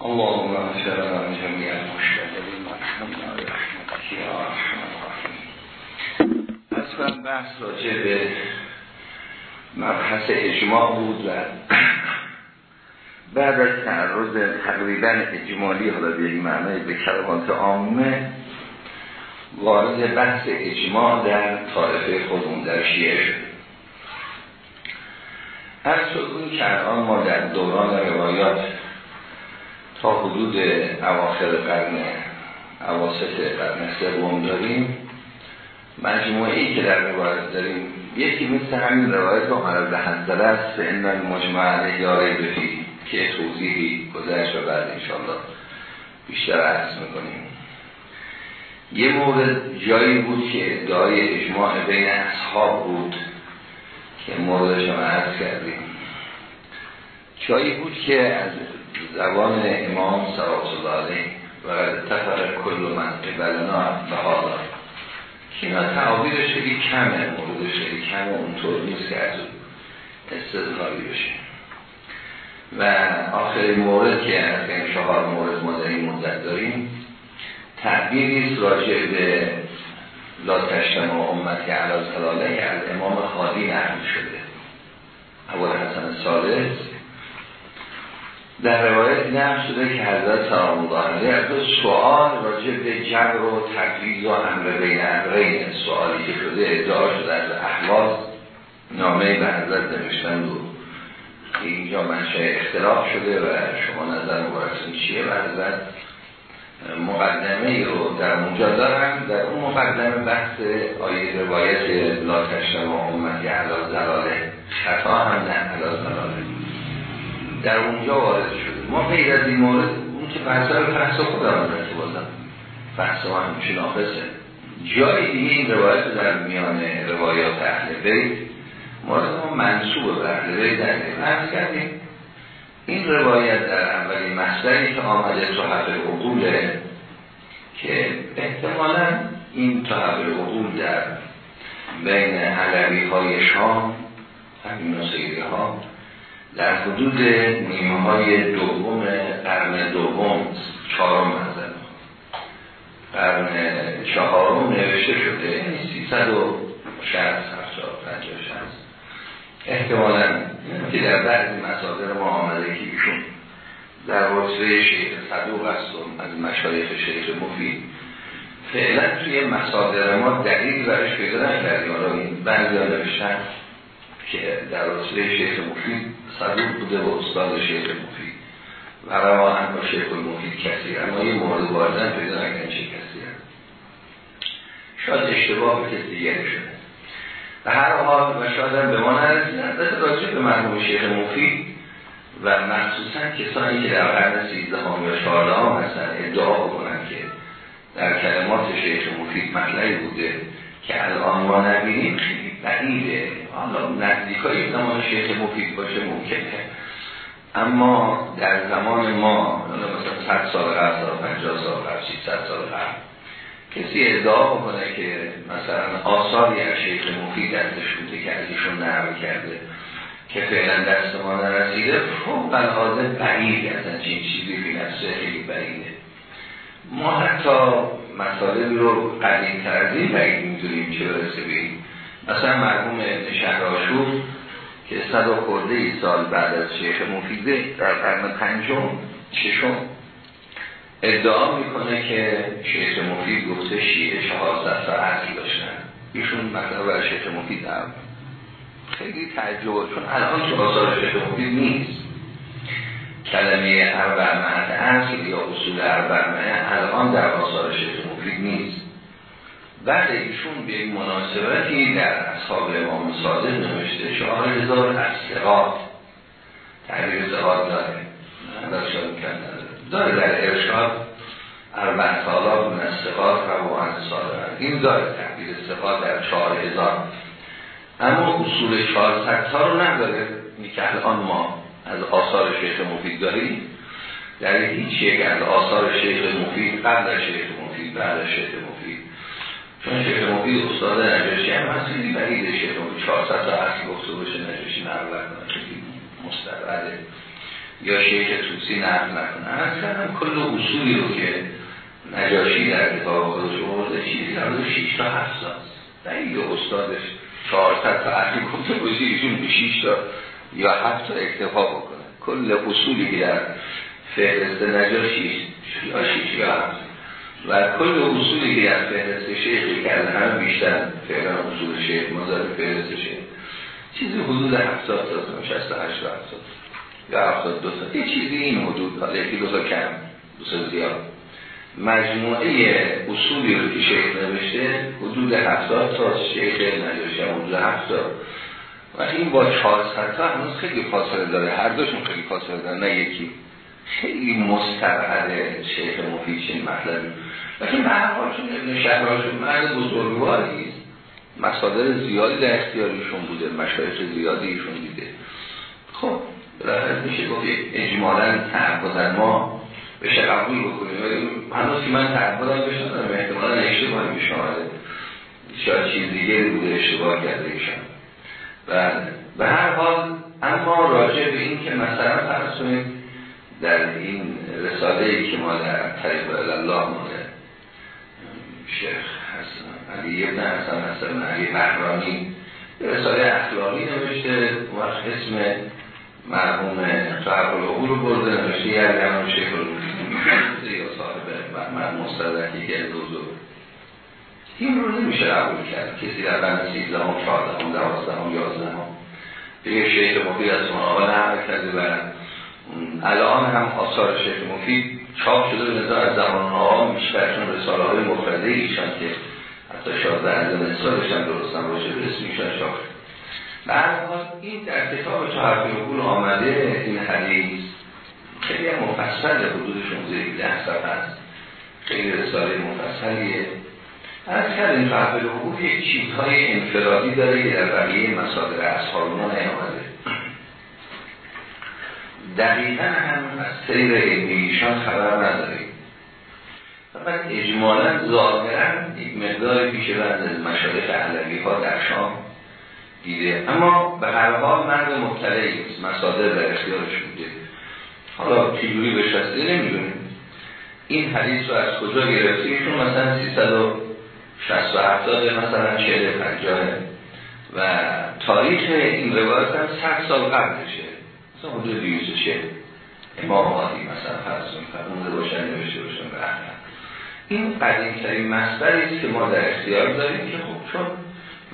اللهم اغفر لنا جميع المشتغلين مرحمنا برحمتك یا ارحم الراحمین اصلا بحث راجع به مبحث اجماع بود و بعد از تعرض تقریبا اجمالی حالا به این معنی به کلمات عامه وارد بحث اجماع در طایفه خودمون در شیعه شد هر که الان ما در دوران روایات تا حدود اواخر قرن اواسط قرن سوم داریم. مجموعی که در روایت داریم یکی مثل همین روایت رو مرز حنزله است به این مجموعه یاره بفی که توضیحی گذشت و بعد انشاءالله بیشتر عرض می‌کنیم. یه مورد جایی بود که ادعای اجماع بین اصحاب بود که موردش هم عرض کردیم. جایی بود که از زبان امام صلی الله و تفر کل من قبلنا به حالا که اینا تعابیرش خیلی کمه موردش خیلی کمه اونطور نیست که از استدلالی بشه. و آخرین مورد که از این چهار مورد ما در این مدت داریم تعبیری راجع به لا تشتم و امتی علا زلاله از امام خالی نقل شده. اول حسن سالس در روایت نقل شده که حضرت سلام الله علیه از سوال راجع به جبر و تقلیز و امر بین امرین سوالی که شده ادعا شده از احواز نامه به حضرت نوشتن و اینجا منشه اختلاف شده و شما نظر مبارکتون چیه و حضرت؟ مقدمه رو در اونجا دارن در اون مقدمه بحث آیه روایت لا تشتم و امتی علا زلاله خطا هم نه علا زلاله در اونجا وارد شده. ما غیر از این مورد اون که بحث های بحث خودم رفته بازم ما هم شناخصه جای دیگه این روایت در میان روایات اهل بیت مورد ما منصوب به اهل بیت در عرض کردیم این روایت در اولین مصدری که آمده صحف العقوله که احتمالا این صحف العقول در بین علوی های شام همین ها در حدود نیمه های دوم قرن دوم چهارم نظر قرن چهارم نوشته شده یعنی سیصد و شهست هست احتمالا که در بعضی مصادر ما آمده که ایشون در واسطه شیخ صدوق است و از مشایخ شیخ مفید. فعلا توی مصادر ما دلیل برش پیدا نکردیم. حالا این بعضی ها نوشتن که در واسطه شیخ مفید صدوق بوده و استاد شیخ مفید. و روان با شیخ مفید کسی اما یه مورد واردن پیدا نکردن چه کسی هست شاید اشتباه به کسی دیگری شده. به هر حال و شاید به ما نرسید. البته راجع به مرحوم شیخ مفید و مخصوصا کسانی که در قرن 13 هم یا 14 هم هستن ادعا بکنن که در کلمات شیخ مفید مطلعی بوده که الان ما نبینیم خیلی بعیده. حالا نزدیکایی زمان شیخ مفید باشه ممکنه. اما در زمان ما مثلا 100 سال قبل 50 سال قبل 600 سال قبل کسی ادعا بکنه که مثلا آثاری از شیخ مفید ازش بوده که از ایشون نقل کرده که فعلا دست ما نرسیده فوق العاده بعید از چین چیزی فی نفسه خیلی بعیده. ما حتی مطالبی رو قدیم تر از این بعید می‌دونیم چه برسه بیم مثلا مرحوم ابن شهراشور که صد و خورده ای سال بعد از شیخ مفیده در قرن پنجم ششم ادعا می‌کنه که شیخ مفید گفته شیعه چهارصد تا اصل داشتن. ایشون مطلب برای شیخ مفید هم خیلی تعجب چون الان تو آثار شیخ مفید نیست. کلمه اربع مهد اصل یا اصول اربع الان در آثار شیخ مفید نیست. بعد ایشون به این مناسبتی در اصحاب امام صادق نوشته چهار هزار از سقاط تعریف سقاط داره. نه کردن. داره در ارشاد اربع سالا من استقاط و عن صادق این داره تحبیل استقاط در چهار هزار. اما اصول چهار تا رو نداره. که الان ما از آثار شیخ مفید داریم. در هیچ یک از آثار شیخ مفید قبل از شیخ مفید بعد از شیخ مفید. چون شیخ مفید استاد نجاشی هم هست. خیلی بعید شیخ مفید 400 تا اصل گفته باشه نجاشی نرور کنه خیلی یا شیخ توسی نقل نکنه. اصلا کل اصولی رو که نجاشی در کتاب خودش آورده چیزی در شیش تا هفت ساست یه استادش چهارصد تا اهلی کتب باشی ایشون به شیش تا یا هفت تا اکتفا بکنه. کل اصولی که در فهرست نجاشی یا شیش یا هفت. و کل اصولی که در فهرست شیخی کرده هم بیشتر فعلا اصول شیخ مزار فهرست شیخ. چیزی حدود هفتاد تا شست هشت تا هفتاد یا هفتاد دو تا. یه چیزی این حدود حالا یکی دو تا کم دو تا زیاد. مجموعه اصولی رو که شیخ نوشته حدود هفتاد تا شیخ نجاشی حدود هفتاد. و این با 400 تا هنوز خیلی فاصله داره. هر دوشون خیلی فاصله داره نه یکی. خیلی مستبعد شیخ مفید چین مطلبی. به حال چون ابن شهراشون مرد بزرگواری مصادر زیادی در اختیاریشون بوده مشایخ زیادی ایشون دیده. خب بالاخره میشه گفت اجمالا تعبد ما بشه قبول بکنیم. هنوز که من تعبدم بشنم احتمالا اشتباهی میشه آمده. شاید چیز دیگه بوده اشتباه کرده ایشان. و به هر حال اما راجع به این که مثلا فرض در این رساله ای که ما در طریق الله مونه شیخ حسن علی ابن حسن حسن علی بحرانی رساله اخلاقی نوشته و اسم مرحوم صاحب العقول رو برده نوشته یه هم شیخ یا صاحب من مستدرکی که دوزو این رو نمیشه قبول کرد. کسی در بند سیزده هم چهارده هم دوازده هم یازده هم به شیخ مفید از اون آقا نهار کرده و الان هم آثار شیخ مفید چاپ شده به نظر از زمان آقا بیشترشون رساله های مفرده ایشان که حتی شاید در از نسالش هم درست باشه به اسمیشان چاپ. حال این در کتاب حرفی رکول آمده این حدیث. خیلی مفصل حدود 16 ده است. خیلی رساله مفصلیه. از کردیم فهبه حقوق یک چیزهای انفرادی داره که در بقیه مسادر اصحاب ما نیامده. دقیقا هم از سیر ایشان خبر نداریم. فقط اجمالا ظاهرا یک مقدار پیش از مشارف علوی ها در شام دیده. اما به هر حال مرد مطلعی است مسادر در اختیارش بوده. حالا چجوری بهش رسیده نمی‌دونیم. این حدیث رو از کجا گرفته ایشون مثلا 360 و مثلا 40 50 و تاریخ این روایت هم 100 سال قبلشه. مثلا حدود 240 امام عادی مثلا فرض اون روشن نوشته باشن به این قدیم ترین مصدری است که ما در اختیار داریم که خب چون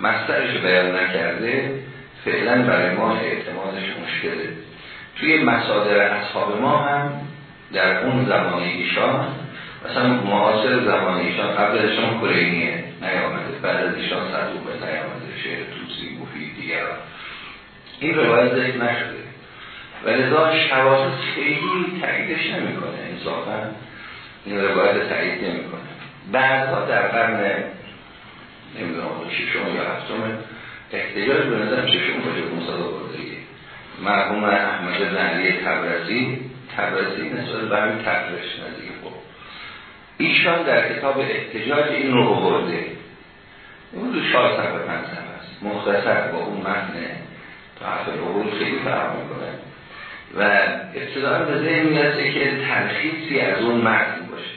مصدرش بیان نکرده فعلا برای ما اعتمادش مشکله. توی مصادر اصحاب ما هم در اون زمان ایشان مثلا معاصر زمان ایشان قبل ازشان کلینیه نیامده بعد از ایشان صدوبه نیامده شعر توسی مفید دیگر این روایت ذکر نشده. و لذا شواهد خیلی تاییدش نمی‌کنه. انصافا این روایت تایید نمی‌کنه. بعدها در قرن نمی‌دونم ششم یا هفتم احتجاج به نظرم ششم باشه مصدا برده مرحوم احمد بن تبرزی تبرزی نسبت به تبرش نزدیک خب. ایشان در کتاب احتجاج این رو برده اون دو چهار صفحه پنج است. مختصر با اون متن تا رو خیلی فرق می‌کنه. و ابتداعا به ذهن می‌رسه که تلخیصی از اون متن باشه.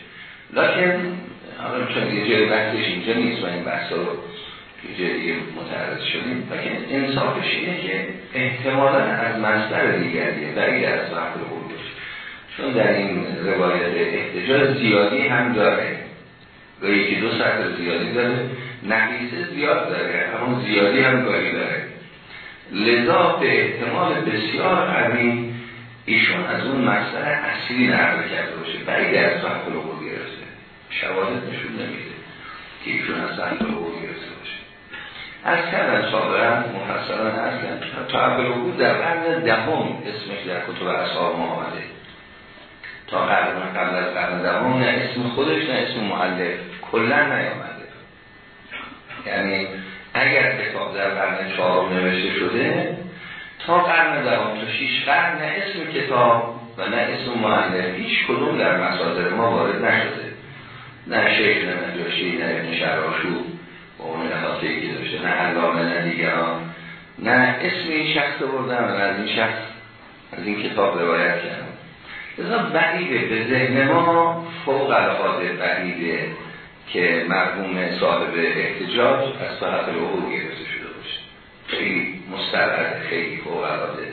لکن حالا چون یه جای بحثش اینجا نیست و این بحث رو یه جایی متعرض شدیم لکن انصافش اینه که احتمالا از مصدر دیگریه در از وقت رو باشه. چون در این روایت احتجاج زیادی هم داره. و یکی دو سطر زیادی داره. نقیصه زیاد داره. اما زیادی هم گاهی داره. لذا به احتمال بسیار قوی ایشون از اون مصدر اصلی نقل کرده باشه بعید از صحب العقول گرفته شواهد نشون نمیده که ایشون از صحب العقول گرفته باشه. از کردن سابقا مفصلا هستن. تا العقول در قرن دهم اسمش در کتب اصحاب ما آمده تا قرن قبل از قرن دهم نه اسم خودش نه اسم معلف کلا نیامده. یعنی اگر کتاب در قرن چهارم نوشته شده تا قرن دوام تا شیش قرن نه اسم کتاب و نه اسم معلم. هیچ کدوم در مصادر ما وارد نشده. نه شیخ نه نجاشی نه ابن شراشو با اون نخاطه که داشته نه علامه نه دیگران. نه اسم این شخص بردن و از این شخص از این کتاب روایت کردن. ازا بعیده به ذهن ما فوق العاده بعیده که مرحوم صاحب احتجاج از صاحب العقول گرفته شده باشه. خیلی. مستبعد خیلی فوق العاده.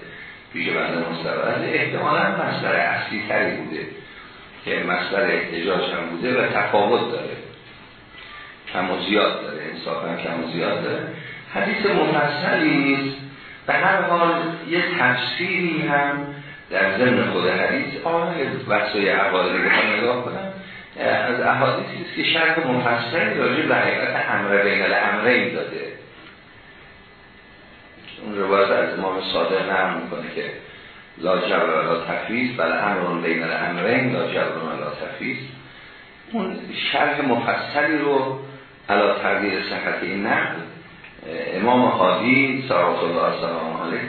پیش بنده مستبعد احتمالا مصدر اصلی تری بوده که مصدر احتجاج هم بوده و تفاوت داره. کم و زیاد داره انصافا کم و زیاد داره. حدیث مفصلی نیست. به هر حال یه تفسیری هم در ضمن خود حدیث آن وقتای عقایدی رو نگاه کنم. از احادیثی است که شرح مفصلی راجع به حقیقت امر بین الامرین داده. اون روایت از امام صادق نرم می‌کنه که لا جبر لا تفیز بل امرون بین الامرین لا جبر لا تفیز اون شرح مفصلی رو علا تغییر صحت این نقل امام خادی صلوات الله سلام علیه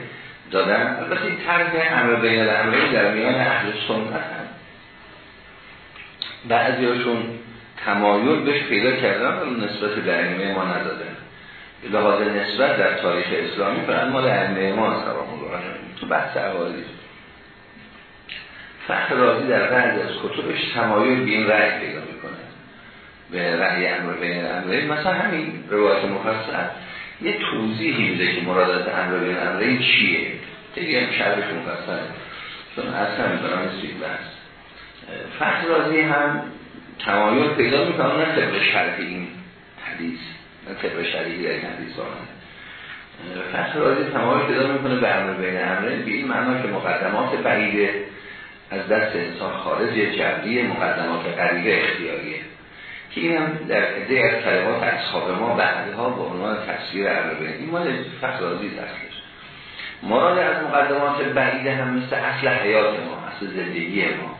دادن. البته این طرح امر بین الامرین در میان اهل سنت هم بعضیاشون تمایل بهش پیدا کردن ولی نسبت ائمه ما ندادن. لحاظ نسبت در تاریخ اسلامی فرند مال ائمه ما سلام الله تو بحث عوارض فخر رازی در بعضی از کتبش تمایل به این رأی پیدا می‌کنه. به رأی امر بین الامرین مثلا همین روایت مفصل. یه توضیحی میده که مرادت امر بین الامرین چیه. دیگه هم شرحش مفصله. چون اصلا می‌کنم سید بحث. فخر رازی هم تمایل پیدا می‌کنم نه طبق شرح این حدیث. شرحی در این حدیث آمده فخر رازی تمایل پیدا می‌کنه به امر بین امرین. به این معنا که مقدمات بعیده از دست انسان خارج جبری مقدمات قریبه اختیاریه. که این هم در عده از کلمات اصحاب ما بعدها به عنوان تفسیر عربه این مال فخرازی دستش مراد از مقدمات بعیده هم مثل اصل حیات ما اصل زندگی ما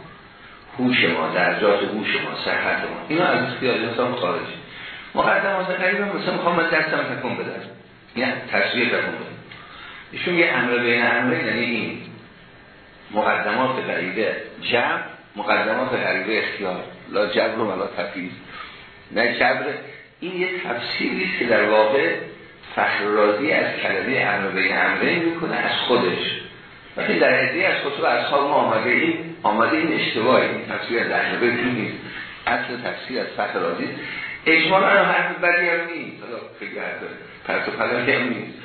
هوش ما درجات هوش ما صحت ما. اینا از اختیار انسان خارج مقدمات قریبه هم مثل می‌خوام من دستم تکون بدم. یعنی تصویر تکون بدم. ایشون یه امر بین امره یعنی این مقدمات غریبه جمع مقدمات غریبه اختیار. لا جبر و لا تفیز. نه جبر. این یه تفسیری که در واقع فخر رازی از کلمه امر بین امره می‌کنه از خودش. وقتی در عده از خطب اصحاب ما آمده این آمده این اشتباهی. این تفسیر از نیست. اصل تفسیر از فخر رازی اجمالا هم حرف بدی هم نیست. حالا فکر پرت و پلک هم نیست.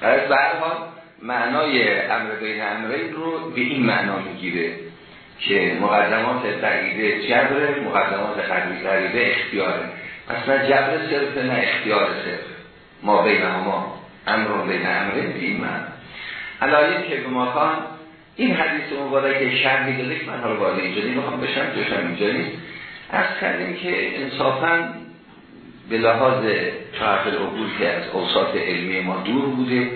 برای حال معنای امر بین امرین رو به این معنا می‌گیره که مقدمات بعیده جبر مقدمات غریبه اختیاره. نه جبر صرف نه اختیار صرف. ما بین ما امر بین امرین به این معنا. علایه که به ماکان این حدیث مبارک شرحی داده که من حالا وارد اینجا می‌خوام بشم جوشم اینجا نیست. از کردیم که انصافا به لحاظ طرف العبور که از اوساط علمی ما دور بوده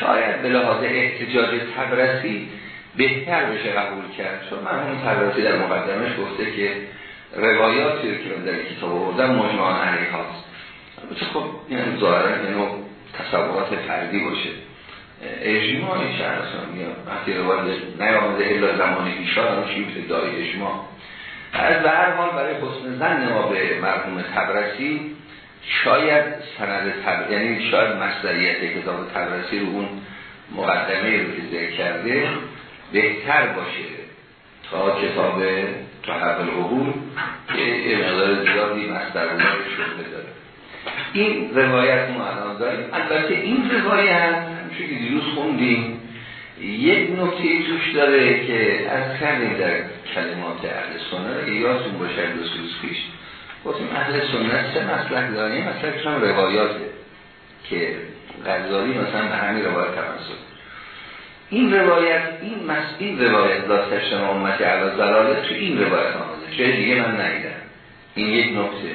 شاید به لحاظ احتجاج تبرسی بهتر بشه قبول کرد. چون اون تبرسی در مقدمش گفته که روایاتی رو که در کتاب آوردن مجموعان علیه هاست خب این ظاهرا اینو تصورات فردی باشه. اجماع شهر یا وقتی روایت نیامده الا زمان ایشان هم شیفت دای اجماع از به هر حال برای حسن زن ما به مرحوم تبرسی شاید سند تب... یعنی شاید مصدریت کتاب تبرسی رو اون مقدمه رو که ذکر کرده بهتر باشه تا کتاب تحقل العقول که یه مقدار زیادی مصدر رو داره. این روایت ما الان داریم. البته این روایت همچون که دیروز خوندیم. یک نکته توش داره که از کردیم در کلمات اهل سنت اگه یادتون باشه دو سوز پیش گفتیم اهل سنت سه مسلک داریم مسلکش هم روایاته که غزالی مثلا به همین روایت تمسک این روایت این مس این روایت داشتن امت علا زلاله تو این روایت آمده. جای دیگه من ندیدم. این یک نکته.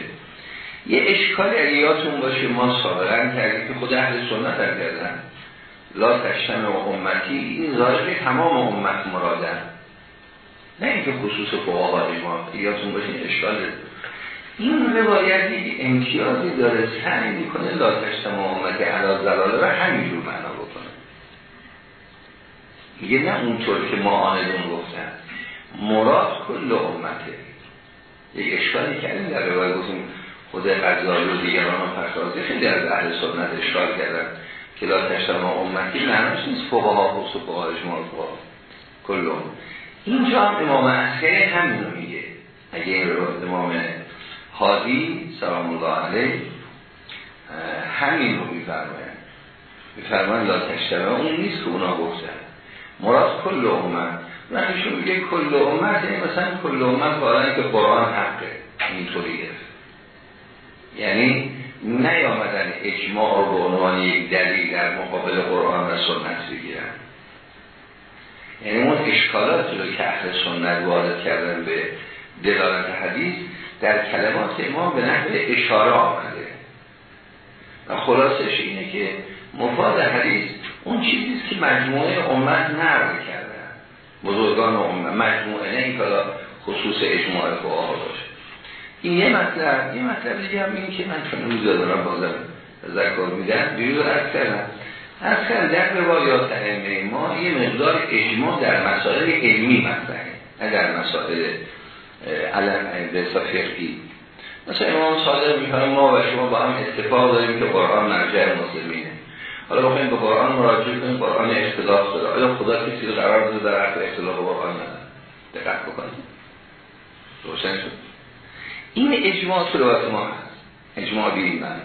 یه اشکالی اگه یادتون باشه ما سابقا کردیم که خود اهل سنت هم کردن. لا تشتم امتی این ظاهر تمام امت مرادن. نه اینکه خصوص فقهای ما یادتون باشه این اشکال این روایتی امتیازی داره سعی می‌کنه لا تشتم امتی علا زلاله و همینجور معنا بکنه. میگه نه اونطور که ما آنهدون گفتن. مراد کل امته. یک اشکالی کردیم در روایت گفتیم خود غزالی و دیگران و خیلی از اهل سنت اشکال کردن. که لا تشتم امتی معنیش نیست. فقها خصوص فقها اجمال فقها. کل اینجا امام عسکری همین رو میگه. اگه این رو امام حادی سلام الله علیه همین رو میفرماید. میفرماید لا تشتبه. اون نیست که اونا گفتن. مراد کل امت نمیشون میگه کل امت یعنی مثلا کل امت که قرآن حقه. اینطوریه یعنی نیامدن اجماع به عنوان یک دلیل در مقابل قرآن و سنت بگیرن. یعنی اون اشکالات رو که اهل سنت وارد کردن به دلالت حدیث در کلمات امام به نحو اشاره آمده. و خلاصش اینه که مفاد حدیث اون چیزیست که مجموعه امت نرد کردن. بزرگان امت مجموعه نه این خصوص اجماع فقها باشه. این یه مطلب یه مطلب دیگه هم این که من چون روز دارم بازم ذکر میدم دیروز از کردم از در روایات ائمه ما یه مقدار اجماع در مسائل علمی مطرحه نه در مسائل علم به فقهی. مثلا امام صادق میفرم ما و شما با هم اتفاق داریم که قرآن مرجع مسلمینه. حالا بخوایم به قرآن مراجعه کنیم قرآن اختلاف داره. آیا خدا کسی قرار داده در حق اختلاف قرآن نداره؟ دقت بکنیم روشن شد. این اجماع تو روایت ما هست. اجماع به این معنا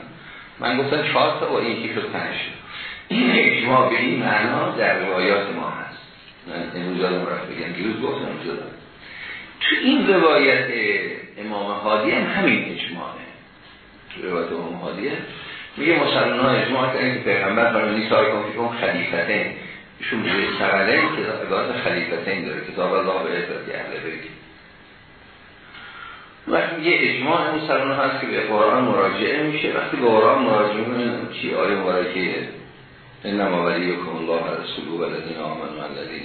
من گفتم چهار تا و این که شد پنج این اجماع به این معنا در روایات ما هست. من امروز رو رفت بگم. دیروز گفتم جدا. تو این روایت امام حادی هم همین اجماعه. تو روایت امام حادی میگه مسلمان ها اجماع کردن که پیغمبر فرمودی سال کن فیکم خلیفتین. ایشون میگه سقله که عبارت خلیفتین داره. کتاب الله به عزت اهل بیت. وقتی یه اجماع مسلمان هست که به قرآن مراجعه میشه وقتی به قرآن مراجعه می‌کنه چی؟ آیه مبارکه. انما ولیکم الله و رسوله و الذین آمنوا الذین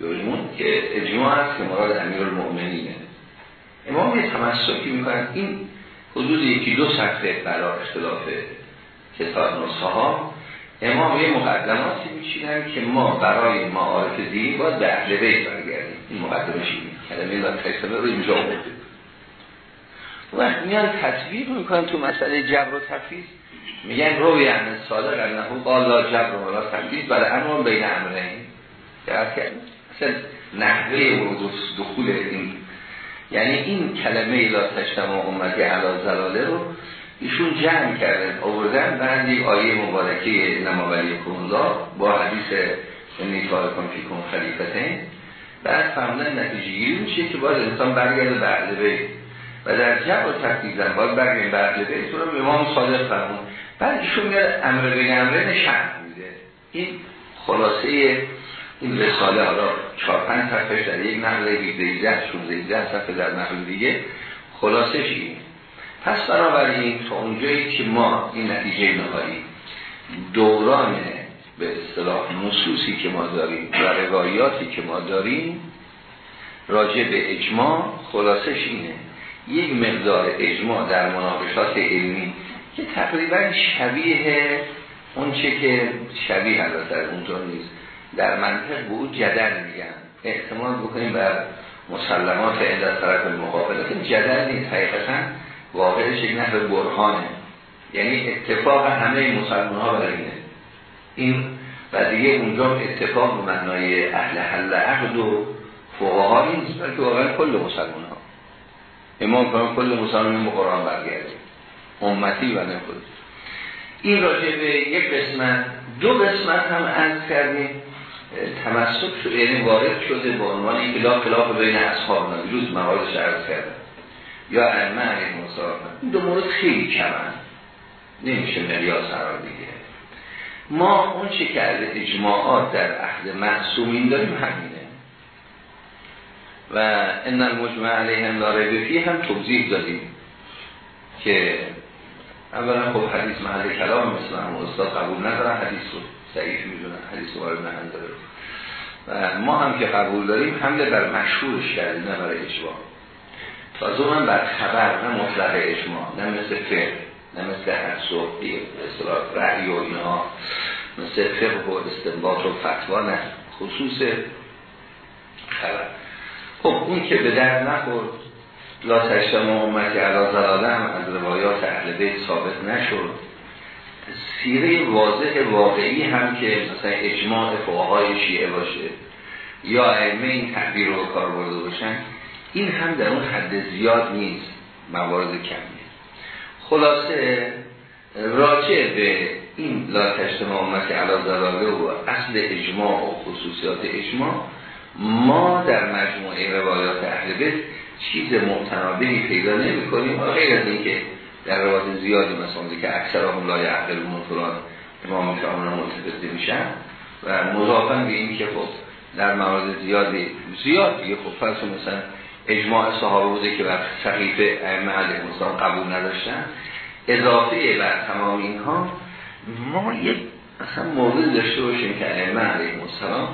یؤمنون که اجماع هست که مراد امیر المؤمنینه امام یه تمسکی می‌کنن این حدود یکی دو صفحه برای اختلاف کتاب نسخه ها امام یه مقدماتی میچینن که ما برای معارف دین باید به برگردیم. این مقدمه شیم کلمه تکسبه رو اینجا وقت میان تطبیق می‌کنن تو مسئله جبر و تفیز میگن رو یعنی صادق انهو قال لا جبر و لا تفیز برای امر بین امرین. درک کرد اصلا نحوه ورود دخول این یعنی این کلمه لا تشتم و امتی علا زلاله رو ایشون جمع کردن آوردن. بعد یک آیه مبارکه نما ولی با حدیث انی کن فی کن خلیفتین. بعد فهمدن نتیجه گیری میشه که باید انسان برگرده به و در جب و تفکیزن باید برگرده به اهل بیت رو به امام صادق فرمون بعد ایشون میاد امر بین امرین شرح میده. این خلاصه این رساله حالا چهار پنج صفحه در یک نقل 17 16 صفحه در نقل دیگه خلاصه اینه. پس بنابراین تا اونجایی که ما این نتیجه نهایی دوران به اصطلاح نصوصی که ما داریم و روایاتی که ما داریم راجع به اجماع خلاصش اینه. یک مقدار اجماع در مناقشات علمی که تقریبا شبیه اون چه که شبیه البته اونطور نیست. در منطق به او جدل میگن. احتمال بکنیم بر مسلمات عند طرف مقابل جدل نیست. حقیقتا واقعش یک نحو برهانه. یعنی اتفاق همه مسلمان ها برای اینه. این و دیگه اونجا اتفاق به معنای اهل حل عقد و فقها نیست بلکه واقعا کل مسلمان. امام کنم کل مسلمان به قرآن برگرده. امتی و نکل این راجع به یک قسمت دو قسمت هم عرض کردیم. تمسک شده یعنی وارد شده به عنوان این خلاف خلاف بین اصحاب نبیروز موادش عرض کردم. یا ائمه علیه این دو مورد خیلی کمن. نمیشه مریاز قرار بگیره. ما اون چه از اجماعات در عهد معصومین داریم همینه. و ان المجمع علیه هم داره فی هم توضیح دادیم که اولا خب حدیث محل کلام مثل هم استاد قبول ندارن حدیث رو ضعیف می‌دونن حدیث وارد نداره و ما هم که قبول داریم حمله بر مشهورش کردیم نه برای اجماع. تازه من بر خبر نه مطلق اجماع نه مثل فقه نه مثل و اصطلاح رعی و اینها مثل فقه و استنباط و فتوا نه. خصوص خبر. خب اون که به در نخورد لا تشتم امتی علا زلاله هم از روایات اهل بیت ثابت نشد. سیره واضح واقعی هم که مثلا اجماع فقهای شیعه باشه یا ائمه این تعبیر رو کار برده باشن این هم در اون حد زیاد نیست موارد کمیه. خلاصه راجع به این لا تجتماع امت علا دلاله و اصل اجماع و خصوصیات اجماع ما در مجموعه روایات اهل بیت چیز متنابهی پیدا نمی کنیم و غیر از اینکه در روایات زیادی مثلا که اکثر هم لای عقل فلان امام شامل متفضی میشن و مضافن به این که خب در موارد زیادی زیادی خب فرض مثلا اجماع صحابه بوده که بر صحیفه ائمه علیه قبول نداشتن. اضافه بر تمام اینها ما یک اصلا مورد داشته باشیم که ائمه علیه السلام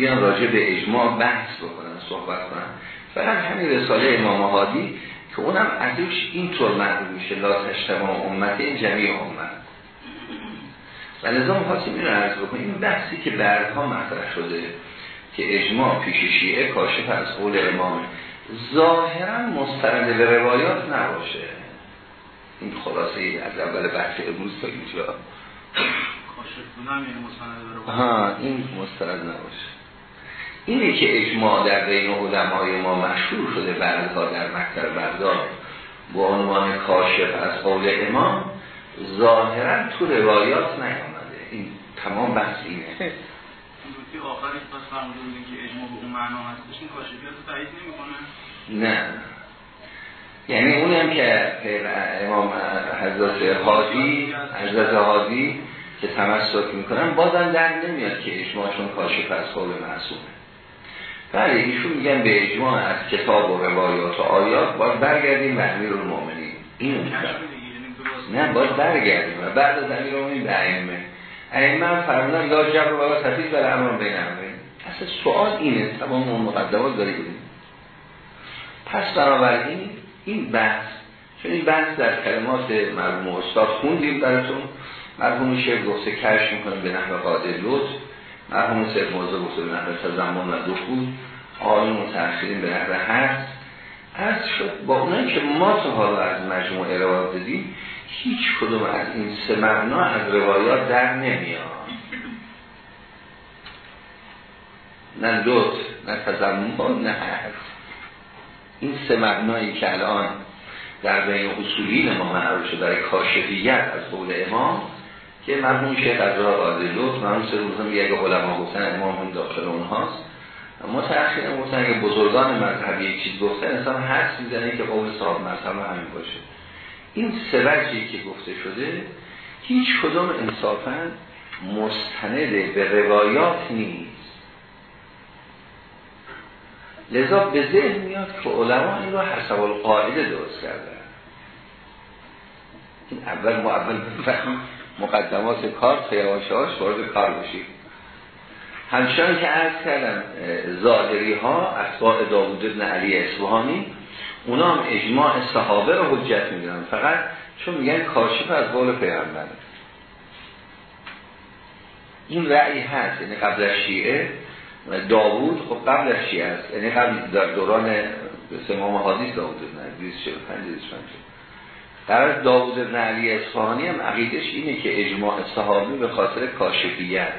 بیان راجع به اجماع بحث بکنن صحبت کنن. فقط همین رساله امام هادی که اونم ازش اینطور معلوم میشه لا تجتماع امت این جمعی امت. و لذا خواستیم این رو عرض بکنیم این بحثی که بعدها مطرح شده که اجماع پیش شیعه کاشف از قول امامه ظاهرا مستند به روایات نباشه. این خلاصه ای از اول بحث امروز تا اینجا. ها این مستند نباشه. اینه که اجماع در بین علمای ما مشهور شده بعدها در مکتر بردار با عنوان کاشف از قول امام ظاهرا تو روایات نیامده. این تمام بحث اینه. پس که اجماع به اون معنا هستش این کاشفیات رو تایید نمی‌کنه. نه. یعنی اونم که امام حضرت حادی حضرت حادی که تمسک می‌کنن بازم در نمیاد که اجماعشون کاشف از قول معصومه. بله ایشون میگن به اجماع از کتاب و روایات و آیات باید برگردیم به امیر المومنین این نه باید برگردیم. و بعد از امیر المومنین به ائمه. ائمه هم فرمودن یا جبر و تفیز بر امر بین امرین. اصلا سوال اینه تمام اون مقدمات داری بودیم پس بنابراین این بحث چون این بحث در کلمات مرحوم استاد خوندیم براتون. مرحوم شیخ گفته کش می‌کنه به نحو قادر لطف. مرحوم سید موضوع گفته به نحو تزمان و دخول آقای متأخرین به نحو هست از شد با اونایی که ما تا حالا از مجموعه روایات دیدیم هیچ کدوم از این سه معنا از روایات در نمیاد. نه لطف نه تزمان نه هست این سه مبنایی که الان در بین اصولین ما معروف شده برای کاشفیت از قول امام که مرحوم شیخ از راه عادلوت مرحوم سر روزم یک علما گفتن امام هم داخل اونهاست. متأخرین گفتن که بزرگان مذهبی یک چیز گفتن انسان حدس می‌زنه که قول صاحب مذهب همین باشه. این سه وجهی که گفته شده هیچ کدوم انصافا مستند به روایات نیست. لذا به ذهن میاد که علما این رو حسب القاعده درست کردن. این اول ما اول بفهمیم. مقدمات کار تا وارد کار بشیم. همچنان که عرض کردم ظاهری ها اتباع داوود ابن علی اصفهانی اونا هم اجماع صحابه رو حجت می‌دونن. فقط چون میگن کاشف از قول پیغمبر. این رأی هست یعنی قبل از شیعه. داوود خب قبل از شیعه است. یعنی قبل در دوران امام حادیث داوود ابن 245 در داوود ابن علی اصفهانی هم عقیدش اینه که اجماع صحابی به خاطر کاشفیت.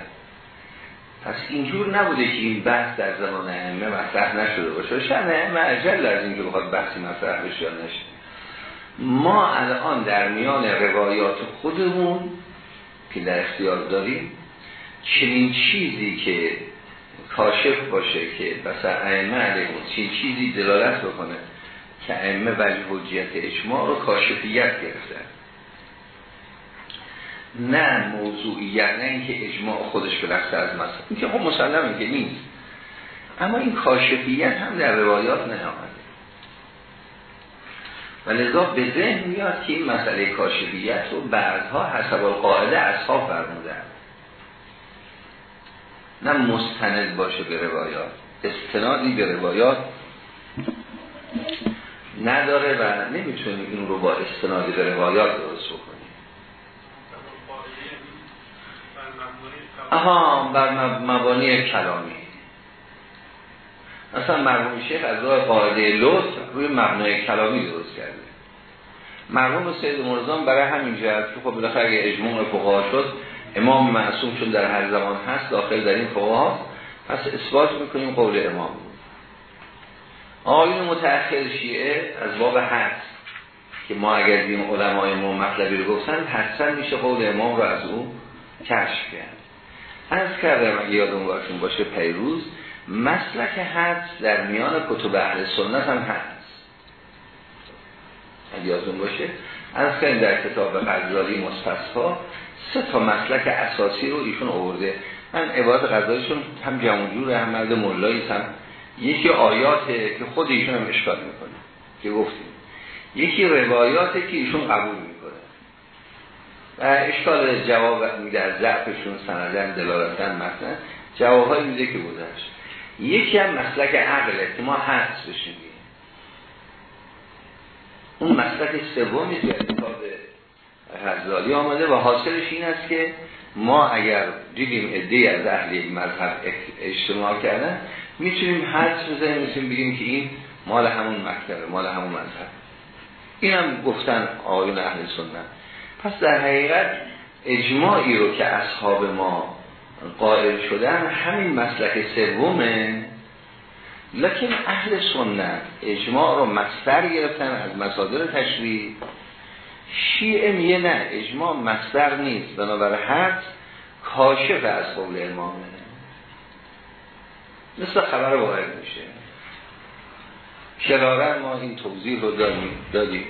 پس اینجور نبوده که این بحث در زمان ائمه مطرح نشده باشه. شأن ائمه اجل از اینکه بخواد بحثی مطرح بشه نشه. ما الان در میان روایات خودمون که در اختیار داریم چنین چیزی که کاشف باشه که مثلا ائمه علیهم چین چیزی دلالت بکنه. که ائمه ولی حجیت اجماع رو کاشفیت گرفتن. نه موضوعیت نه اینکه اجماع خودش به لحظه از مثلا. این که خب مسلمه که نیست. اما این کاشفیت هم در روایات نیامده و لذا به ذهن میاد که این مسئله کاشفیت رو بعدها حسب القاعده اصحاب فرمودن. نه مستند باشه به روایات استنادی به روایات نداره و نمی‌تونیم این رو با استنادی به روایات درست بکنیم آها بر مبانی کلامی. مثلا مرحوم شیخ از راه قاعده لطف روی مبنای کلامی درست کرده. مرحوم سید مرزان برای همین جهت که خب بالاخره اگه اجماع فقها شد امام معصوم چون در هر زمان هست داخل در این فقها پس اثبات می‌کنیم قول امام. آقایون متأخر شیعه از باب هست که ما اگر دیم علمای ما مطلبی رو گفتن حسن میشه قول امام رو از او کشف کرد. از کردم اگه یادون باشون باشه پیروز مسلک حد در میان کتب اهل سنت هم هست اگه یادون باشه از کردیم در کتاب غزالی مصفصفا سه تا مسلک اساسی رو ایشون آورده. من عبارت غزالیشون هم جمعجور هم مرد مولایی هم یکی آیاته که خود ایشون هم اشکال می‌کنه که گفتیم. یکی روایاته که ایشون قبول می‌کنه. و اشکال جواب در ضعفشون سندن دلالتن مثلا جوابهایی میده که گذشت. یکی هم مسلک عقله که ما حدس بشیم. اون مسلک سومی که کتاب غزالی آمده و حاصلش این است که ما اگر دیدیم ادهی از اهل مذهب اجتماع کردن می‌تونیم حدس بزنیم می‌تونیم بگیم که این مال همون مکتبه مال همون مذهب. این هم گفتن آقایون اهل سنت. پس در حقیقت اجماعی رو که اصحاب ما قائل شدن همین مسلک سومه. لکن اهل سنت اجماع رو مصدر گرفتن از مصادر تشریع. شیعه میه نه اجماع مصدر نیست. بنابرای حد کاشف از قول امامه مثل خبر وارد میشه. شرارن ما این توضیح رو داریم دادیم.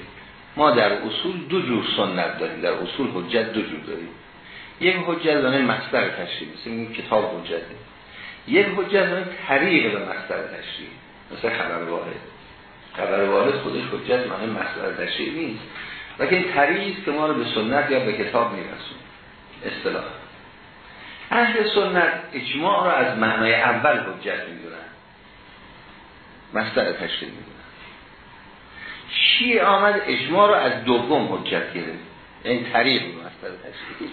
ما در اصول دو جور سنت داریم. در اصول حجت دو جور داریم. یک حجت دانه مصدر تشریع مثل این کتاب حجته یک حجت دانه طریق به مصدر تشریع مثل خبر وارد. خبر وارد خودش حجت معنی مصدر تشریع نیست. لیکن این طریقی که ما رو به سنت یا به کتاب میرسون اصطلاح اهل سنت اجماع رو از معنای اول حجت می‌دونن. مصدر تشریع می‌دونن. شیعه آمد اجماع رو از دوم حجت گرفت. این طریق مصدر تشریع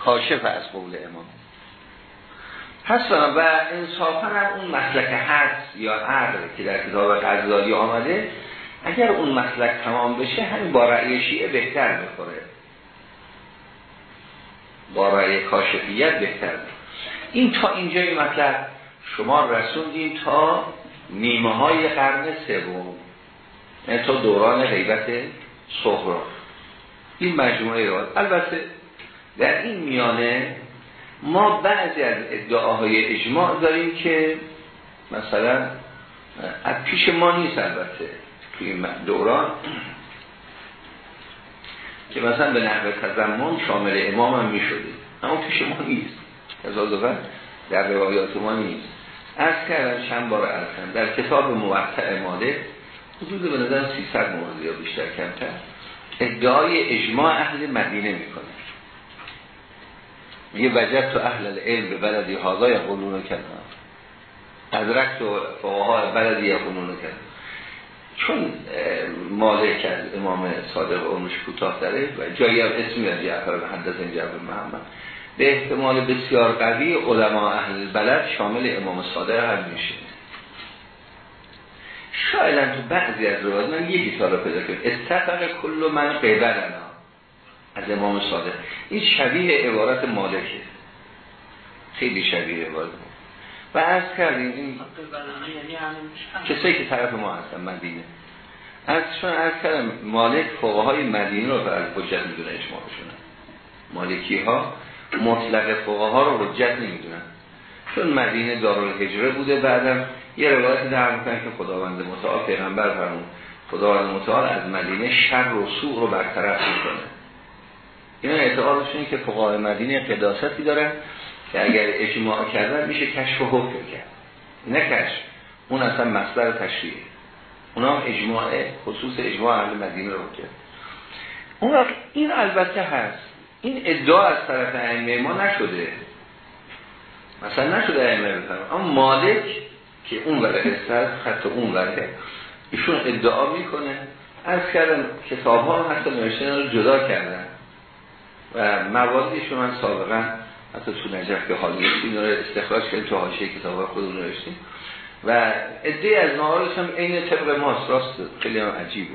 کاشف از قول امام. پس و انصافا هم اون مسلک حدس یا عقل که در کتاب غزالی آمده اگر اون مسلک تمام بشه همین با رأی شیعه بهتر می‌خوره. با رأی کاشفیت بهتر این تا اینجای مطلب. شما رسوندیم تا نیمه های قرن سوم. یعنی تا دوران غیبت صغرا. این مجموعه رو. البته در این میانه ما بعضی از ادعاهای اجماع داریم که مثلا از پیش ما نیست البته. توی دوران که مثلا به نحوه تزمان شامل امام هم می شده اما پیش ما نیست. ازازفت در روایات ما نیست. از کردن چند بار ارسن در کتاب موقع ماده حدود به نظر 300 مورد یا بیشتر کمتر ادعای اجماع اهل مدینه می‌کنه. یه وجد تو اهل العلم به بلدی حاضای قلون کردن ادرک تو فقها بلدی یقولون کردن چون مالک از امام صادق عمرش کوتاه داره و جایی هم اسمی از جعفر حدث جعفر محمد. به احتمال بسیار قوی علما اهل بلد شامل امام صادق هم میشه. شاید تو بعضی از روایات من یکی سال پیدا کنم. اتفق کل من قبلنا از امام صادق. این شبیه عبارت مالکه. خیلی شبیه عبارت و از کردیم این کسایی که طرف ما هستن مدینه. از چون کردم مالک فقه های مدینه رو از حجت می‌دونه اجماع بشونن. مالکی ها مطلق فقه ها رو حجت نمی‌دونن. چون مدینه دارالهجره بوده بعدم یه روایت در می‌کنن که خداوند متعال پیغمبر فرمون خداوند متعال از مدینه شر و سوء رو برطرف می‌کنه. اینا اعتقادشون که فقهای مدینه قداستی دارن که اگر اجماع کردن میشه کشف و حکم کرد. نه کشف. اون اصلا مصدر تشریعه. اونا اجماع خصوص اجماع اهل مدینه رو کرد. اون وقت این البته هست. این ادعا از طرف ائمه ما نشده. مثلا نشده ائمه بفرم اما مالک که اون وره هست خط اون وره ایشون ادعا می‌کنه. از کردن کتاب ها حتی نوشتن رو جدا کردن. و موادیشون من سابقا حتی تو نجف که حالی این رو استخراج کردیم تو حاشیه کتاب خودمون نوشتیم. و عده از موارش هم عین طبق ماست. راست خیلی هم عجیبه.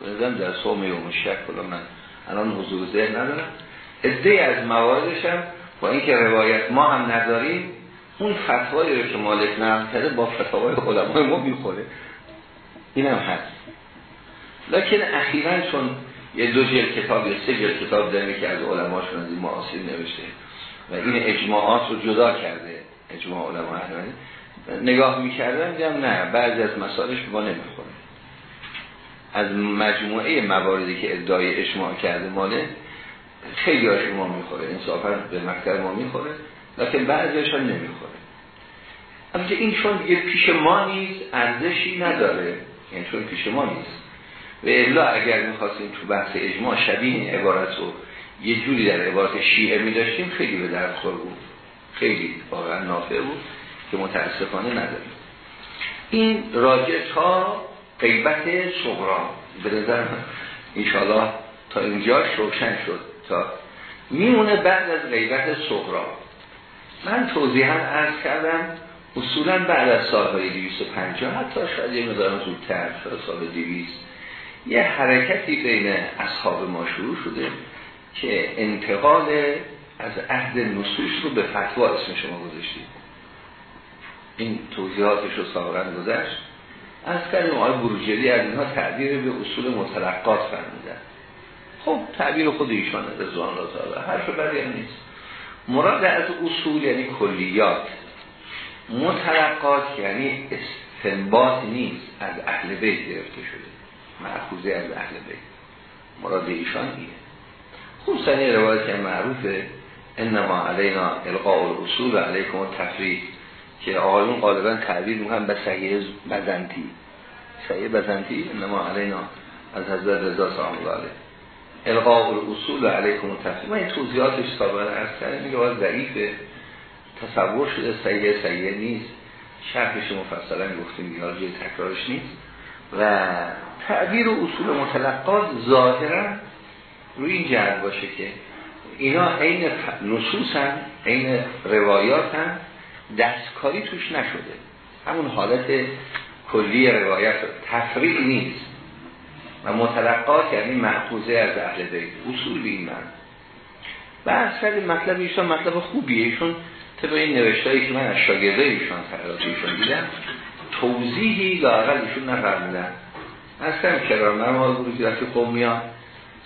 بنظرم در صوم یوم شک کلا من الان حضور ذهن ندارم. عده از مواردش هم با اینکه روایت ما هم نداریم اون فتوایی رو که مالک کرده با فتوای علمای ما می‌خوره. این هم هست. لکن اخیرا چون یه دو جل کتاب یا سه جل کتاب داره که از علماشون از این معاصر نوشته. و این اجماعات رو جدا کرده اجماع علما نگاه می‌کردم دیدم نه بعضی از مسائلش با نمی‌خوره. از مجموعه مواردی که ادعای اجماع کرده ماله خیلی هاش ما می‌خوره انصافا به مکتر ما می‌خوره لیکن بعضیش هم نمی‌خوره. اما این چون دیگه پیش ما نیست ارزشی نداره. یعنی چون پیش ما نیست. و الا اگر می‌خواستیم تو بحث اجماع شبیه این عبارت رو یه جوری در عبارت شیعه میداشتیم خیلی به درد خور بود. خیلی واقعا نافع بود که متاسفانه نداریم. این راجع تا قیبت صغرا به نظر انشاءالله تا اینجا روشن شد. تا میمونه بعد از غیبت صغرا من توضیحا عرض کردم اصولا بعد از سالهای 250 حتی شاید یه مدارم زودتر سال 200 یه حرکتی بین اصحاب ما شروع شده. که انتقال از عهد نصوص رو به فتوا اسم شما گذاشتید. این توضیحاتش رو سابقا گذشت. از کردیم آقای بروجری از اینها تعبیر به اصول متلقات فرمودن. خب تعبیر خود ایشان رضوان الله تعالی حرف بدی هم نیست. مراد از اصول یعنی کلیات. متلقات یعنی استنباط نیست. از اهل بیت گرفته شده. معخوزه از اهل بیت. مراد ایشان اینه. خوب سنی روایت معروفه. انما علینا القاء الاصول و علیکم التفریق که آقایون غالبا تعبیر می‌کنن به صحیح بزنتی. صحیح بزنتی انما علینا از حضرت رضا سلام الله القاء الاصول و علیکم التفریق من این توضیحاتش سابقا از کردم میگه باید ضعیفه. تصور شده صحیح صحیح نیست. شرحش مفصلا گفتیم نیاز تکرارش نیست. و تعبیر و اصول متلقات ظاهرا روی این جهت باشه که اینا عین نصوص هم عین روایات هم دستکاری توش نشده. همون حالت کلی روایت تفریع نیست. و متلقات یعنی محفوظه از اهل بیت. اصول این من و اصلا مطلب ایشان مطلب خوبیه. ایشون طبق این نوشتایی که من از شاگرده ایشان ایشان دیدم توضیحی لاغل ایشون نفرمودن اصلا کرام مرمال بودی رفتی قومیان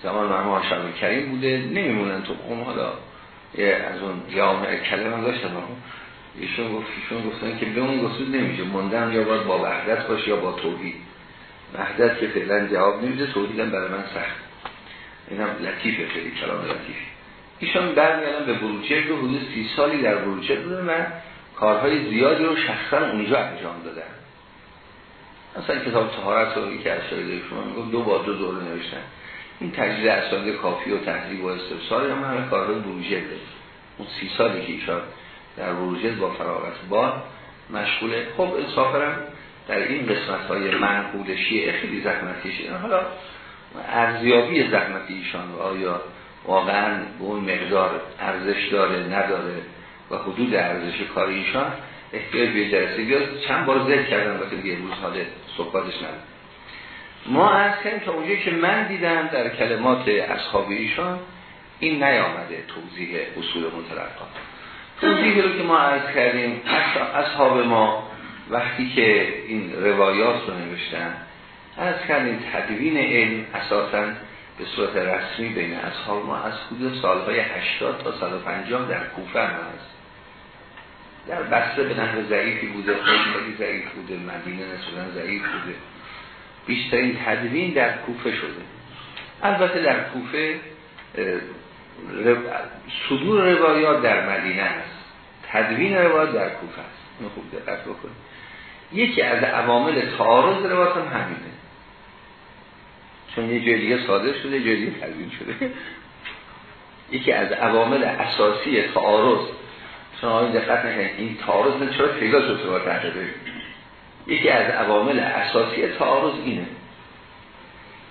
زمان مرمال شب کریم بوده نمیمونن تو قوم. حالا از اون جامعه کلمه داشتن ایشون گفت ایشون گفتن که به اون گفتود نمیشه. مندم یا باید با وحدت باشه یا با توحید. وحدت که فعلا جواب نمیده توحیدم برای من سخت. اینم لطیفه خیلی کلام لطیفی ایشون برمیادن به بروچه به حدود سی سالی در بروچه بوده و کارهای زیادی رو شخصا اونجا انجام دادن مثلا کتاب تهارت رو که از شاید شما میگم دو با دو دوره نوشتن. این تجدید اسانید کافی و تحریب و استفسار هم همه کارهای بروجه اون سی سالی که ایشان در بروجه با فراغت با مشغوله. خب انصافرم در این قسمت های منقول شیعه خیلی زحمتی شده حالا ارزیابی زحمتی ایشان و آیا واقعا به اون مقدار ارزش داره نداره و حدود ارزش کار ایشان احتیاج به جلسه بیاد. چند بار ذکر کردم وقتی دیگه روز حال صحبتش ندارم. ما از کردیم تا اونجایی که من دیدم در کلمات اصحاب ایشان این نیامده توضیح اصول متلقا توضیحی رو که ما عرض کردیم اصحاب ما وقتی که این روایات رو نوشتن از کردیم تدوین علم اساسا به صورت رسمی بین اصحاب ما از حدود سالهای 80 تا 150 در کوفه هست. در بسته به نحو ضعیفی بوده خیلی ضعیف بوده مدینه نسبتا ضعیف بوده. بیشترین تدوین در کوفه شده. البته در کوفه صدور روایات در مدینه است. تدوین روایات در کوفه است. اینو خوب دقت بکنید. یکی از عوامل تعارض روایات هم همینه. چون یه جای صادر شده جای تدوین شده. یکی از عوامل اساسی تعارض. شما دقت نکنید. این تعارض چرا پیدا شد تو تحت یکی از عوامل اساسی تعارض اینه.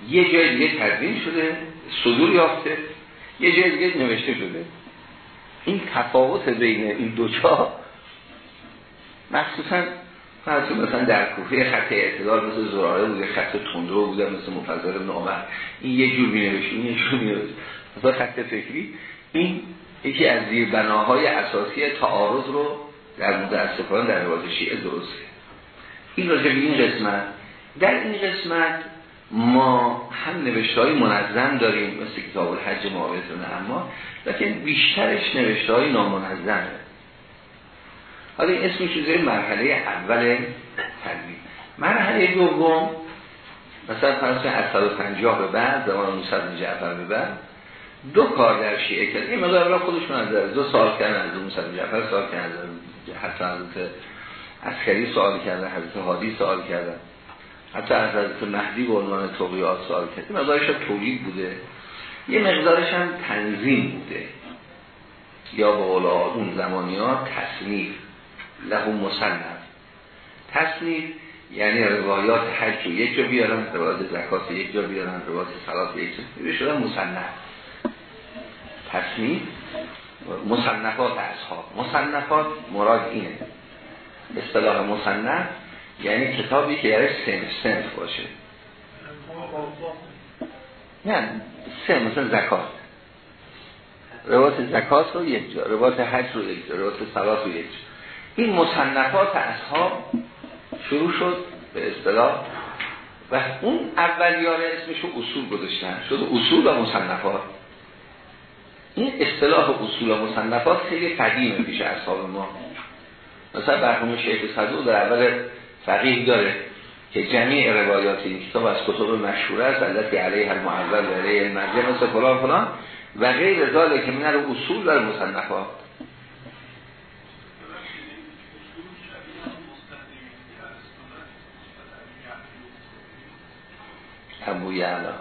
یه جای دیگه تدوین شده صدور یافته. یه جای دیگه نوشته شده. این تفاوت بین این دو جا مخصوصا مثلا در کوفه خط اعتدال مثل زراره بوده خط تندرو بوده مثل مفضل ابن عمر. این یه جور می نوشته این یه جور می مثلا خط فکری. این یکی از زیر بناهای اساسی تعارض رو در متاسفانه در روایت شیعه درسته این راجع این قسمت. در این قسمت ما هم نوشته های منظم داریم مثل کتاب الحج معاویتونه اما لیکن بیشترش نوشته های نامنظمه. حالا این اسمش چیزه مرحله اول تدوین مرحله دوم مثلا فرض از 150 به بعد زمان موسی جعفر به بعد دو کار در شیعه کرد. این مقدار خودشون از دو سال کردن از موسی جعفر سال کردن حتی عسکری سوال کردن حضرت حادی سوال کردن. حتی از حضرت مهدی به عنوان توقیات سوال کرد این مقدارش تولید بوده. یه مقدارش هم تنظیم بوده. یا به اولا اون زمانی ها تصنیف لهو مصنف. تصنیف یعنی روایات حج رو یک جا بیارن روایات زکات یک جا بیارن روایات صلات یک جا. شدن مصنف. تصنیف مصنفات اصحاب. مصنفات مراد اینه. اصطلاح مصنف یعنی کتابی که یعنی سنف سنف باشه. نه سه مثلا زکات. روایت زکات رو یک جا روایت حج رو یک جا روایت صلات رو یک جا. این مصنفات اصحاب شروع شد به اصطلاح و اون اولیار اسمش رو اصول گذاشتن. شد اصول و مصنفات. این اصطلاح اصول و مصنفات خیلی قدیمه پیش اصحاب ما. مثلا برخوم شیخ صدوق در اول فقیه داره که جمعی روایات این کتاب از کتب مشهور است البته علیه المعول و علیه المرجع مثل فلان فلان و غیر ذالک که من اصول و مصنفات ابو یعلا.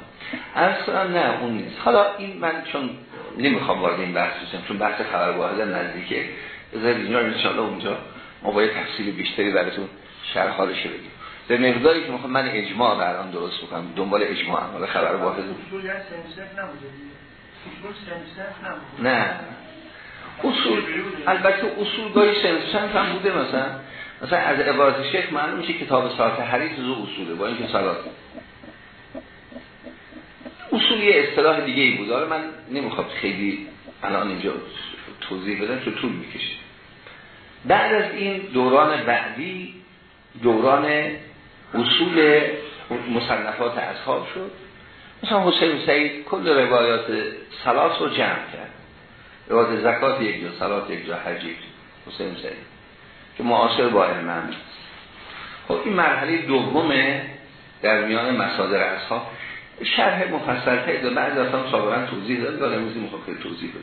اصلا نه اون نیست. حالا این من چون نمی‌خوام وارد این بحث بشم چون بحث خبر واحد نزدیکه. بذارید اینجا انشاءالله اونجا ما باید تفصیل بیشتری براتون شرح حالش بگیم به مقداری که می‌خوام من اجماع در آن درست بکنم دنبال اجماع هم خبر واحد. نه. اصول البته اصول گاهی سنسنت هم بوده مثلا. مثلا از عبارت شیخ معلوم میشه کتاب ساعت حریف زو اصوله با اینکه سالات اصول یه اصطلاح دیگه ای بود من نمی‌خواد خیلی الان اینجا توضیح بدم چون طول می‌کشه. بعد از این دوران بعدی دوران اصول مصنفات اصحاب شد. مثلا حسین سعید کل روایات سلاس رو جمع کرد. روایات زکات یک جا سلات یک جا حجیب حسین سعید. که معاصر با علم خب این مرحله دومه در میان مصادر اصحاب. شرح مفصل تایید و بعضی اصلا سابقا توضیح داد دادم امروزی مخواه توضیح بده.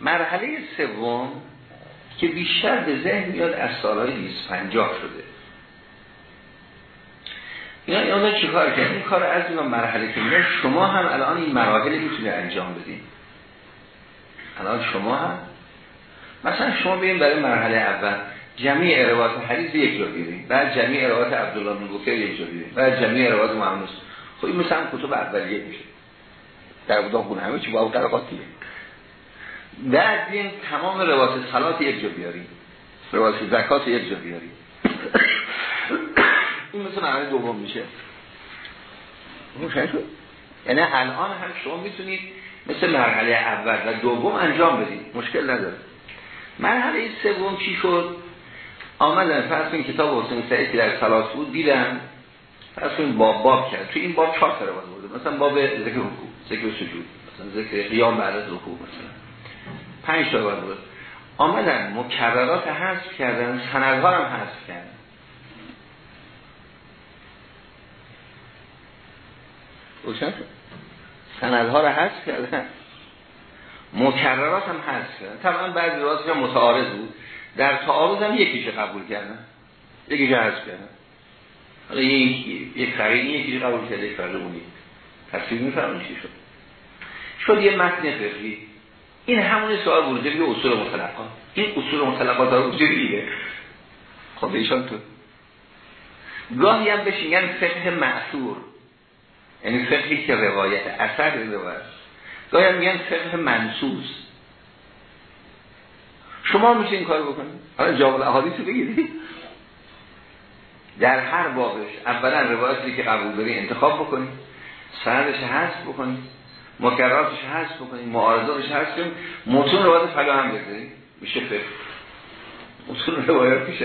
مرحله سوم که بیشتر به ذهن میاد از سالهای 250 شده. اینا اینا چی کار کرد این کار از اینا مرحله که میاد شما هم الان این مراحل می‌تونه انجام بدین. الان شما هم مثلا شما بیم برای مرحله اول. جمعی اروات حدیث یک جا بیریم بعد جمعی اروات عبدالله بن یک جا بیریم بعد جمعی اروات محمد خب این مثلا کتب اولیه میشه. در بودان همه چی با قرقاتیه بعد این تمام روایت صلات یک جا بیاریم. روایت زکات یک جا بیاریم. این مثل مرحله دوم میشه. یعنی الان هم شما می‌تونید مثل مرحله اول و دوم انجام بدید. مشکل نداره. مرحله سوم چی شد؟ آمدن. فرض این کتاب حسین سعید در سلاس بود دیدن فرض این باب باب کرد. تو این باب چهار روایت بوده مثلا باب ذکر رکوع ذکر سجود مثلا ذکر قیام بعد از رکوع مثلا. پنج تا روایت بود. آمدن مکررات حذف کردن سندها هم حذف کردن. روشن سندها رو حذف کردن. مکررات هم حذف کردن. طبعا بعضی روایات هم متعارض بود. در تعارض هم یکیش قبول کردن. یکیش حذف کردن. حالا یک فرقی یکیش قبول کرده یک فرقی اونی تصویر میفرمون چی شد؟ شد یه متن فقهی. این همون سوال به اصول مطلقات. این اصول مطلقات بیده خب ایشان تو. گاهی هم بشینگن فقه معصور. یعنی فقهی که روایت اثر روایت. گاهی هم میگن فقه منسوس شما میشه این کار بکنید؟ حالا جواب احادیث رو بگیرید. در هر بابش اولا روایتی که قبول داری انتخاب بکنید. سندش حذف بکنید. مکرراتش حذف بکنید معارضاتش حذف کنید متون روایت فلا هم بذارید میشه فقه. اصول روایات پیش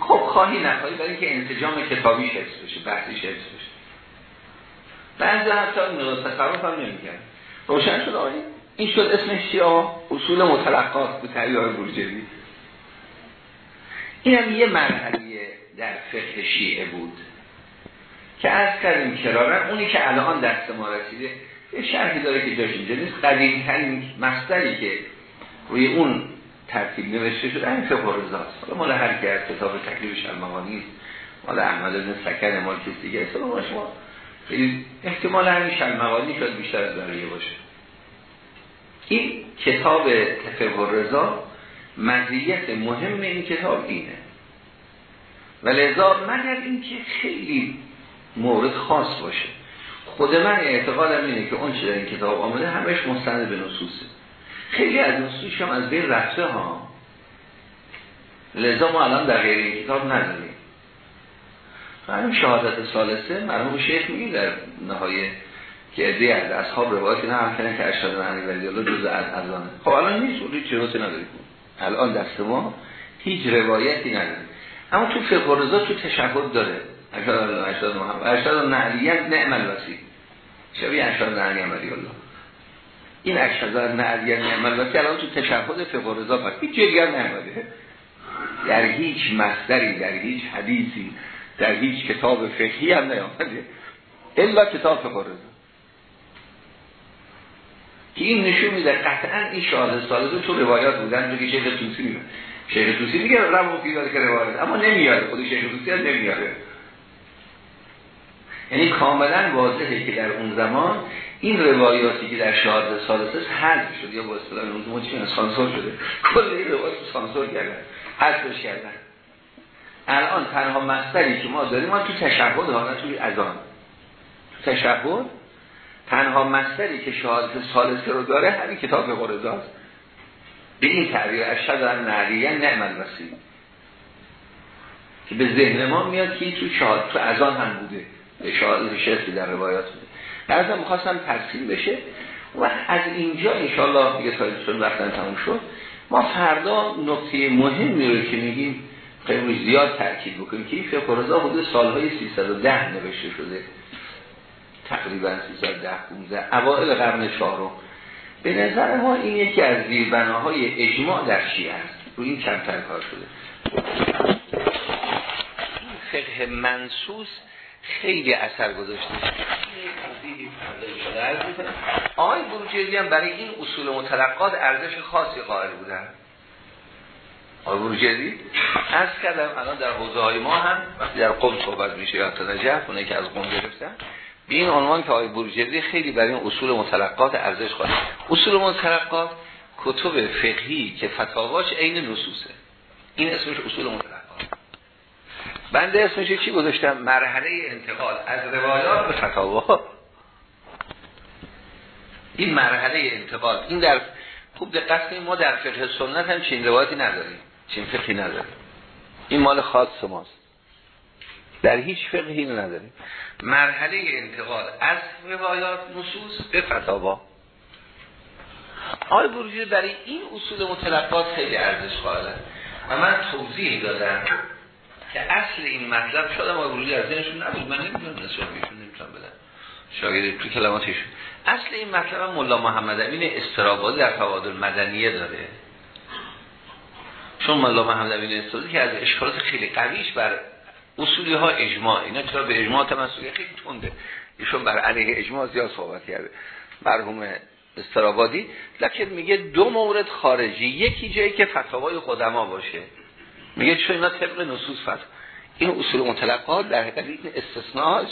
خب خواهی نخواهی برای اینکه انتجام کتابی حفظ بشه بحثی حفظ بشه. بعضی حتی نقاط تصرف هم نمیگن روشن شد آقای. این شد اسمش چی اصول متلقات به تریار بروجردی این هم یه مرحله در فقه شیعه بود. که از کردیم کرارن اونی که الان دست ما رسیده یه شرحی داره که جاش اینجا نیست. قدیم ترین مصدری که روی اون ترتیب نوشته شده این فقه حالا مال هر که از کتاب تکلیف شلمغانی است مال احمد بن سکن مال کسی دیگه است. ما شما احتمال همین شلمغانی شاید بیشتر از بقیه باشه. این کتاب فقه رضا مزیت مهم این کتاب اینه. و لذا مگر اینکه خیلی مورد خاص باشه. خود من اعتقادم اینه که اون چه در این کتاب آمده همش مستند به نصوصه. خیلی از نصوصش هم از بین رفته ها. لذا ما الان در غیر این کتاب نداریم. همین شهادت سالسه مرحوم شیخ میگه در نهایه که ادهی از اصحاب روایت نه هم کنه که اشهد ان ولی الله جز از ازانه خب الان نیست اون چروتی نداریم. الان دست ما هیچ روایتی نداریم. اما تو فقه رضا تو تشهد داره. اشهد محمد اشهد نعلیت نعم الوسی شبیه اشهد نعلیت ولی الله. این اشهد نعلیت نعم الوسی الان تو تشهد فقه رضا پس هیچ دیگر نعمده در هیچ مصدری در هیچ حدیثی در هیچ کتاب فقهی هم نیامده. الا کتاب فقه رضا. که این نشون میده قطعا این شاهد سالده تو روایات بودن. که شیخ توسی میده شیخ توسی میگه رو پیداره که روایت اما نمیاره. خود شیخ توسی هم نمیاره. یعنی کاملا واضحه که در اون زمان این روایاتی که در شهادت سالسه حذف شد یا با اصطلاح اون زمان سانسور شده کل این روایات سانسور کردن حذفش کردن. الان تنها مصدری که ما داریم ما تو تشهد نه توی اذان. تو تشهد تنها مصدری که شهادت سالسه رو داره همین کتاب قرزاست به این تعبیر اشهد ان نعلیه نعم الوسیل که به ذهن ما میاد که تو شهاد تو اذان هم بوده. شهادت شرطی در روایات بوده بعضا می‌خواستم ترسیم بشه و از اینجا انشاءالله دیگه تاریخشون وقتا تموم شد. ما فردا نقطه مهمی رو که میگیم خیلی زیاد تاکید بکنیم که این فقه رضا حدود سالهای 310 نوشته شده. تقریبا 310 15 اوائل قرن چهارم. به نظر ما این یکی از زیربناهای اجماع در شیعه است. رو این کمتر کار شده. فقه منسوس خیلی اثر گذاشته. آقای بروجردی هم برای این اصول متلقات ارزش خاصی قائل بودن. آقای بروجردی؟ از کردم الان در حوزه های ما هم وقتی در قوم صحبت میشه یا تنجف اونه که از قوم گرفتن به این عنوان که آقای بروجردی خیلی برای این اصول متلقات ارزش خواهد اصول متلقات کتب فقهی که فتاواش عین نصوصه. این اسمش اصول متلقات. بنده اسمش چی گذاشتم؟ مرحله انتقال. از روایات به فتاوا این مرحله انتقال. این در خوب دقت کنیم ما در فقه سنت هم چین روایتی نداریم. چین فقهی نداریم. این مال خاص ماست در هیچ فقهی نداریم. مرحله انتقال. از روایات نصوص به فتاوا. آقای بروجی برای این اصول متلقات خیلی ارزش قائلن. و من توضیح دادم. که اصل این مطلب شده آقای بروجی از ذهنشون نبود. من نمی‌دونم نسبت بهشون نمی‌تونم بدم. شاگرد تو کلماتشون اصل این مطلب ملا محمد امین استرابادی در فواد المدنیه داره. چون ملا محمد امین استرابادی که از اشکالات خیلی قویش بر اصولی ها اجماع. اینا چرا به اجماع تمسکی خیلی تونده ایشون بر علیه اجماع زیاد صحبت کرده. مرحوم استرابادی. لکن میگه دو مورد خارجی. یکی جایی که فتاوای قدما باشه. میگه چون اینا طبق نصوص فتوا این اصول متلقات در حقیقت این استثناء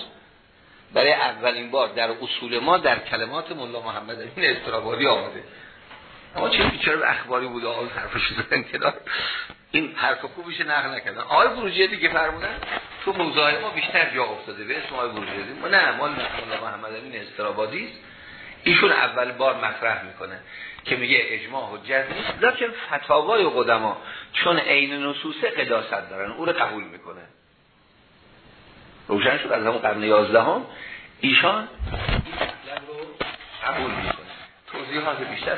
برای اولین بار در اصول ما در کلمات مولا محمد این استرابادی آمده. اما چه چرا اخباری بود آقای حرفش زدن کنار. این حرف خوبیش نقل نکردن. آقای بروجردی که فرمودن تو موضوع ما بیشتر جا افتاده. به اسم آقای بروجردی ما نه مال محمد امین استرابادی است. ایشون اول بار مطرح می‌کنه. که میگه اجماع حجت نیست لیکن فتاوای قدما چون عین نصوص قداست دارن او رو قبول می‌کنه. روشن شد از همون قرن 11 هم ایشان قبول می‌کنه. توضیحات بیشتر